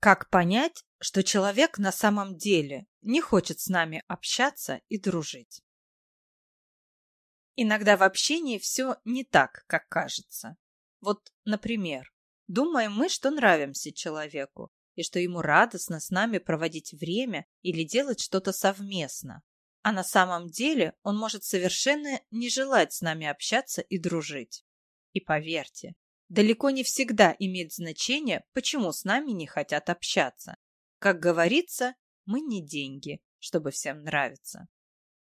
Как понять, что человек на самом деле не хочет с нами общаться и дружить? Иногда в общении все не так, как кажется. Вот, например, думаем мы, что нравимся человеку, и что ему радостно с нами проводить время или делать что-то совместно. А на самом деле он может совершенно не желать с нами общаться и дружить. И поверьте, далеко не всегда имеет значение, почему с нами не хотят общаться. Как говорится, мы не деньги, чтобы всем нравиться.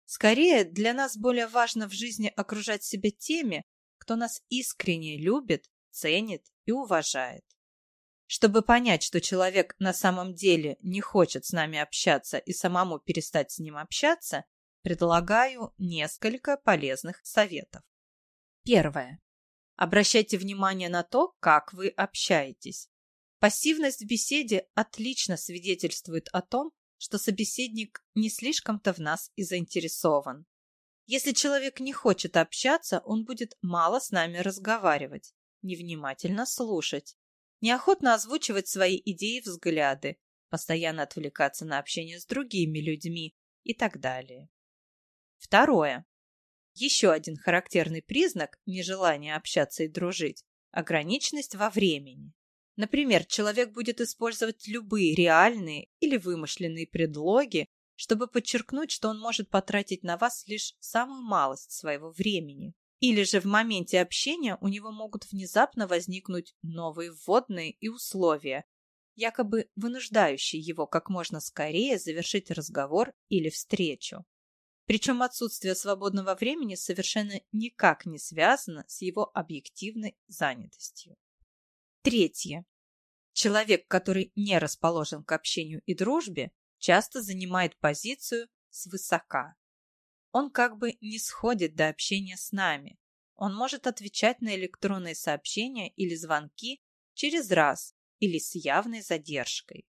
Скорее, для нас более важно в жизни окружать себя теми, кто нас искренне любит, ценит и уважает. Чтобы понять, что человек на самом деле не хочет с нами общаться и самому перестать с ним общаться, предлагаю несколько полезных советов. Первое. Обращайте внимание на то, как вы общаетесь. Пассивность в беседе отлично свидетельствует о том, что собеседник не слишком-то в нас и заинтересован. Если человек не хочет общаться, он будет мало с нами разговаривать, невнимательно слушать, неохотно озвучивать свои идеи и взгляды, постоянно отвлекаться на общение с другими людьми и так далее. Второе. Еще один характерный признак нежелания общаться и дружить – ограниченность во времени. Например, человек будет использовать любые реальные или вымышленные предлоги, чтобы подчеркнуть, что он может потратить на вас лишь самую малость своего времени. Или же в моменте общения у него могут внезапно возникнуть новые вводные и условия, якобы вынуждающие его как можно скорее завершить разговор или встречу. Причем отсутствие свободного времени совершенно никак не связано с его объективной занятостью. Третье. Человек, который не расположен к общению и дружбе, часто занимает позицию свысока. Он как бы не сходит до общения с нами. Он может отвечать на электронные сообщения или звонки через раз или с явной задержкой.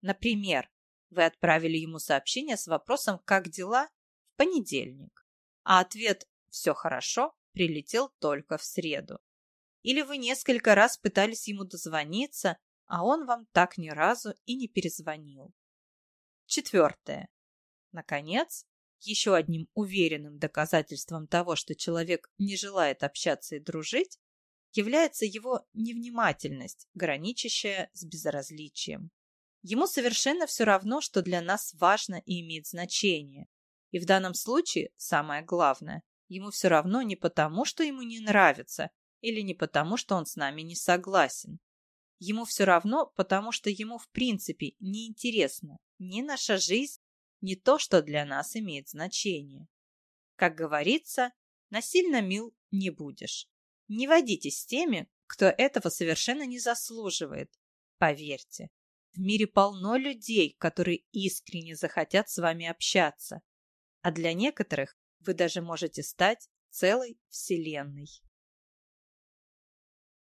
Например, вы отправили ему сообщение с вопросом «Как дела?» Понедельник, а ответ «Все хорошо» прилетел только в среду. Или вы несколько раз пытались ему дозвониться, а он вам так ни разу и не перезвонил. Четвертое. Наконец, еще одним уверенным доказательством того, что человек не желает общаться и дружить, является его невнимательность, граничащая с безразличием. Ему совершенно все равно, что для нас важно и имеет значение. И в данном случае, самое главное, ему все равно не потому, что ему не нравится, или не потому, что он с нами не согласен. Ему все равно, потому что ему в принципе не интересно ни наша жизнь, ни то, что для нас имеет значение. Как говорится, насильно мил не будешь. Не водитесь с теми, кто этого совершенно не заслуживает. Поверьте, в мире полно людей, которые искренне захотят с вами общаться. А для некоторых вы даже можете стать целой вселенной.